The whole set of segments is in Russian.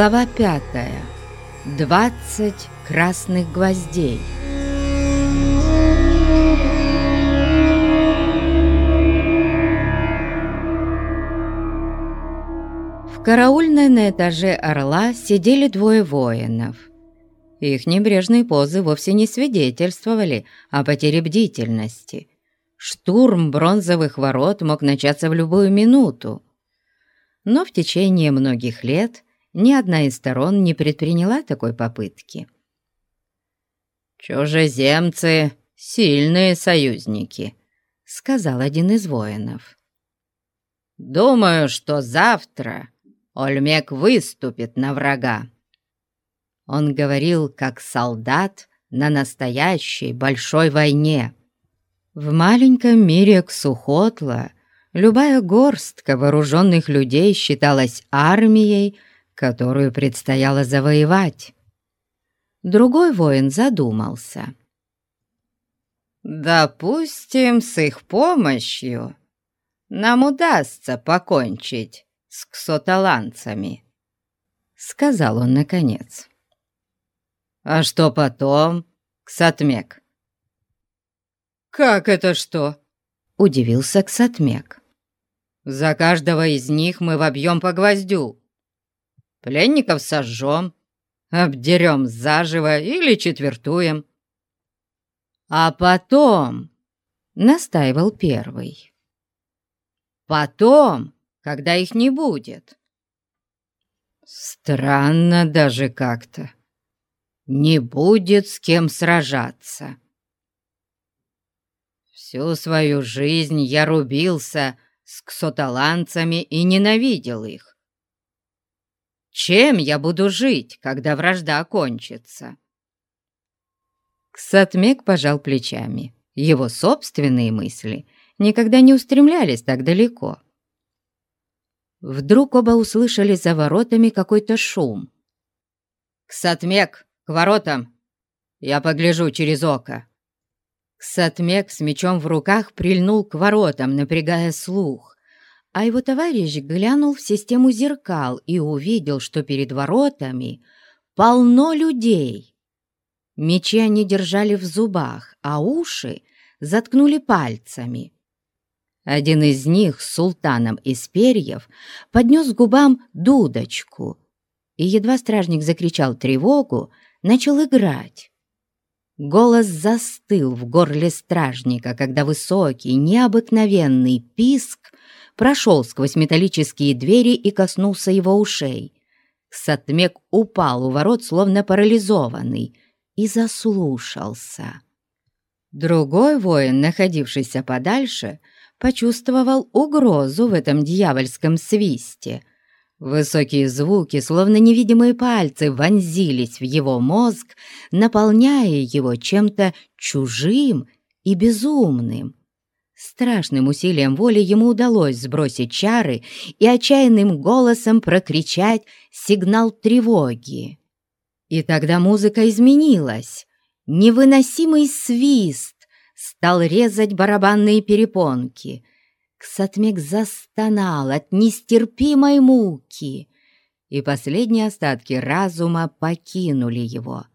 Глава пятая. Двадцать красных гвоздей. В караульной на этаже «Орла» сидели двое воинов. Их небрежные позы вовсе не свидетельствовали о потере бдительности. Штурм бронзовых ворот мог начаться в любую минуту. Но в течение многих лет – ни одна из сторон не предприняла такой попытки. «Чужеземцы — сильные союзники», — сказал один из воинов. «Думаю, что завтра Ольмек выступит на врага». Он говорил, как солдат на настоящей большой войне. В маленьком мире Ксухотла любая горстка вооруженных людей считалась армией, которую предстояло завоевать. Другой воин задумался. «Допустим, с их помощью нам удастся покончить с ксоталанцами», — сказал он наконец. «А что потом, Ксатмек?» «Как это что?» — удивился Ксатмек. «За каждого из них мы вобьем по гвоздю пленников сожжем, обдерем заживо или четвертуем. А потом, — настаивал первый, — потом, когда их не будет. Странно даже как-то. Не будет с кем сражаться. Всю свою жизнь я рубился с ксоталанцами и ненавидел их. Чем я буду жить, когда вражда окончится?» Ксатмек пожал плечами. Его собственные мысли никогда не устремлялись так далеко. Вдруг оба услышали за воротами какой-то шум. «Ксатмек, к воротам! Я погляжу через око!» Ксатмек с мечом в руках прильнул к воротам, напрягая слух а его товарищ глянул в систему зеркал и увидел, что перед воротами полно людей. Мечи они держали в зубах, а уши заткнули пальцами. Один из них с султаном из перьев поднес к губам дудочку, и едва стражник закричал тревогу, начал играть. Голос застыл в горле стражника, когда высокий, необыкновенный писк прошел сквозь металлические двери и коснулся его ушей. Сатмек упал у ворот, словно парализованный, и заслушался. Другой воин, находившийся подальше, почувствовал угрозу в этом дьявольском свисте. Высокие звуки, словно невидимые пальцы, вонзились в его мозг, наполняя его чем-то чужим и безумным. Страшным усилием воли ему удалось сбросить чары и отчаянным голосом прокричать сигнал тревоги. И тогда музыка изменилась. Невыносимый свист стал резать барабанные перепонки. Ксатмек застонал от нестерпимой муки, и последние остатки разума покинули его.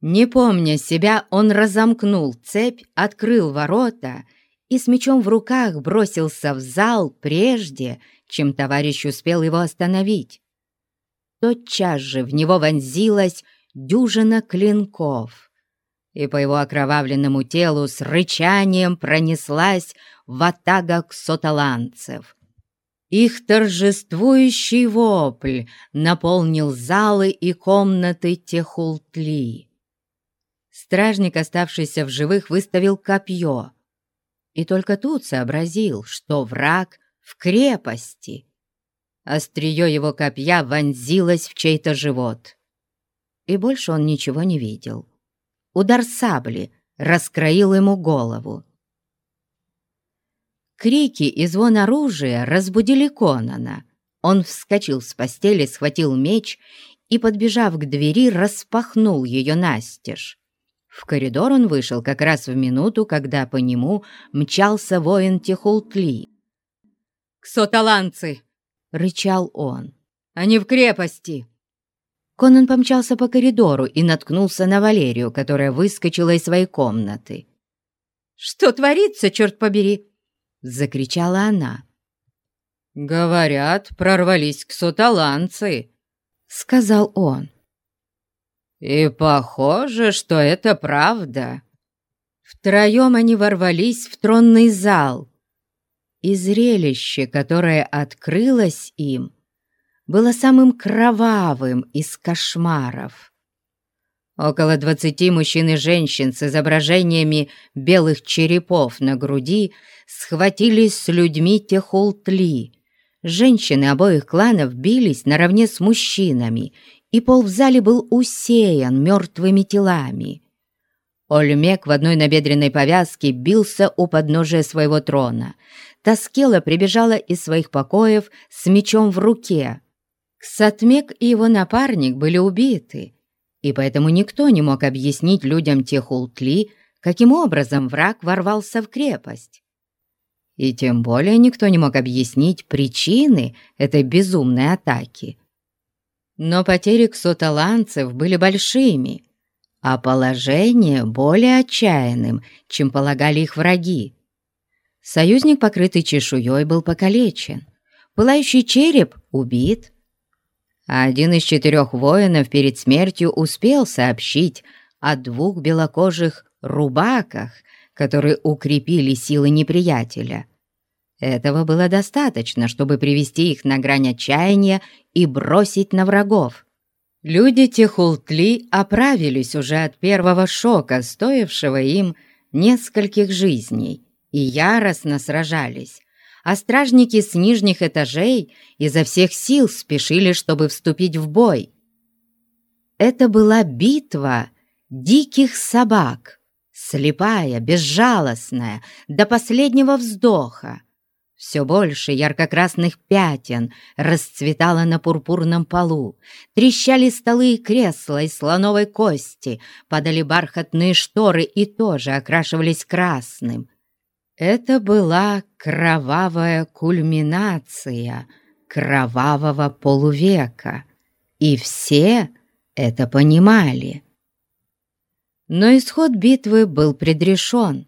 Не помня себя, он разомкнул цепь, открыл ворота — и с мечом в руках бросился в зал прежде, чем товарищ успел его остановить. Тотчас же в него вонзилась дюжина клинков, и по его окровавленному телу с рычанием пронеслась ватага ксоталанцев. Их торжествующий вопль наполнил залы и комнаты Техултли. Стражник, оставшийся в живых, выставил копье — и только тут сообразил, что враг в крепости. Острие его копья вонзилось в чей-то живот. И больше он ничего не видел. Удар сабли раскроил ему голову. Крики и звон оружия разбудили Конана. Он вскочил с постели, схватил меч и, подбежав к двери, распахнул ее настежь. В коридор он вышел как раз в минуту, когда по нему мчался воин Техултли. «Ксоталанцы!» — рычал он. «Они в крепости!» Конан помчался по коридору и наткнулся на Валерию, которая выскочила из своей комнаты. «Что творится, черт побери?» — закричала она. «Говорят, прорвались к соталанцы», — сказал он. «И похоже, что это правда». Втроем они ворвались в тронный зал, и зрелище, которое открылось им, было самым кровавым из кошмаров. Около двадцати мужчин и женщин с изображениями белых черепов на груди схватились с людьми Техултли. Женщины обоих кланов бились наравне с мужчинами, и пол в зале был усеян мертвыми телами. Ольмек в одной набедренной повязке бился у подножия своего трона. Таскела прибежала из своих покоев с мечом в руке — Сатмек и его напарник были убиты, и поэтому никто не мог объяснить людям Техултли, каким образом враг ворвался в крепость. И тем более никто не мог объяснить причины этой безумной атаки. Но потери ксоталанцев были большими, а положение более отчаянным, чем полагали их враги. Союзник, покрытый чешуей, был покалечен, пылающий череп убит — один из четырех воинов перед смертью успел сообщить о двух белокожих рубаках, которые укрепили силы неприятеля. Этого было достаточно, чтобы привести их на грань отчаяния и бросить на врагов. Люди Техултли оправились уже от первого шока, стоившего им нескольких жизней, и яростно сражались, а стражники с нижних этажей изо всех сил спешили, чтобы вступить в бой. Это была битва диких собак, слепая, безжалостная, до последнего вздоха. Все больше ярко-красных пятен расцветало на пурпурном полу, трещали столы и кресла из слоновой кости, падали бархатные шторы и тоже окрашивались красным — это была кровавая кульминация кровавого полувека, и все это понимали. Но исход битвы был предрешен.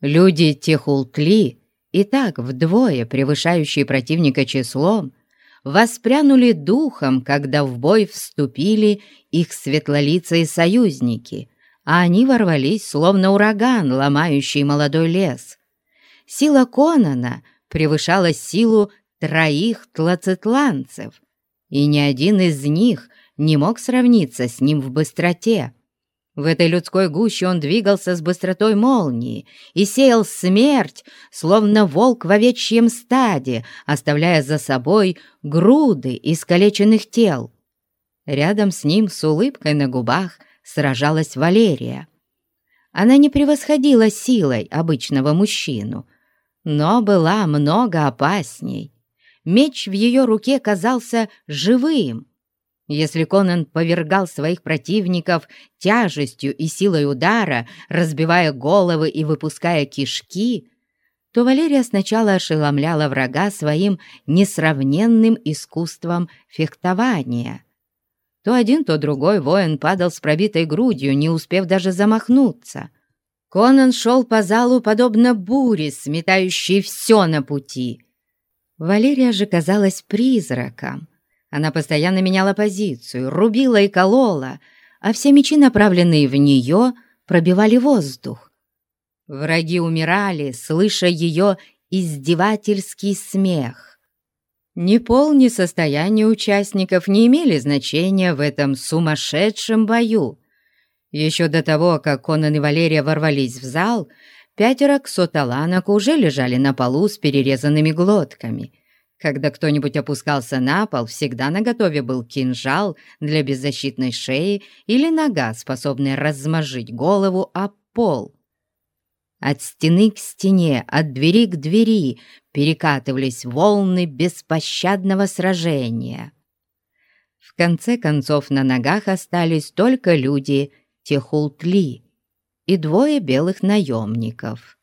Люди Техултли, и так вдвое превышающие противника числом, воспрянули духом, когда в бой вступили их светлолицые союзники, а они ворвались, словно ураган, ломающий молодой лес. Сила Конана превышала силу троих тлацетланцев, и ни один из них не мог сравниться с ним в быстроте. В этой людской гуще он двигался с быстротой молнии и сеял смерть, словно волк в овечьем стаде, оставляя за собой груды искалеченных тел. Рядом с ним с улыбкой на губах сражалась Валерия. Она не превосходила силой обычного мужчину, но была много опасней. Меч в ее руке казался живым. Если Конан повергал своих противников тяжестью и силой удара, разбивая головы и выпуская кишки, то Валерия сначала ошеломляла врага своим несравненным искусством фехтования. То один, то другой воин падал с пробитой грудью, не успев даже замахнуться. Конан шел по залу, подобно буре, сметающей все на пути. Валерия же казалась призраком. Она постоянно меняла позицию, рубила и колола, а все мечи, направленные в нее, пробивали воздух. Враги умирали, слыша ее издевательский смех. Ни пол, ни состояние участников не имели значения в этом сумасшедшем бою. Еще до того, как Конан и Валерия ворвались в зал, пятеро ксоталанок уже лежали на полу с перерезанными глотками. Когда кто-нибудь опускался на пол, всегда наготове был кинжал для беззащитной шеи или нога, способная размажить голову об пол. От стены к стене, от двери к двери перекатывались волны беспощадного сражения. В конце концов на ногах остались только люди Техултли и двое белых наемников.